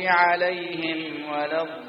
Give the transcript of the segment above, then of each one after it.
عليهم ولا الضالين.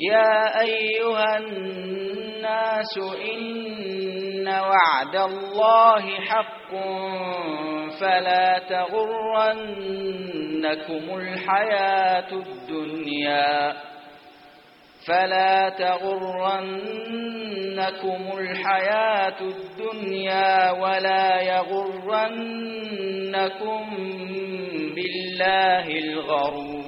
يا أيها الناس إن وعد الله حق فلا تغرنكم الحياة الدنيا فلا تغرنكم الحياة الدنيا ولا يغرنكم بالله الغرور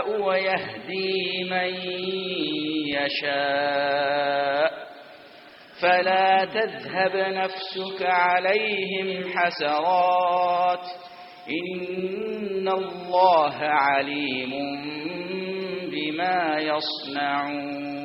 ويهدي من يشاء فلا تذهب نفسك عليهم حسرات إن الله عليم بما يصنعون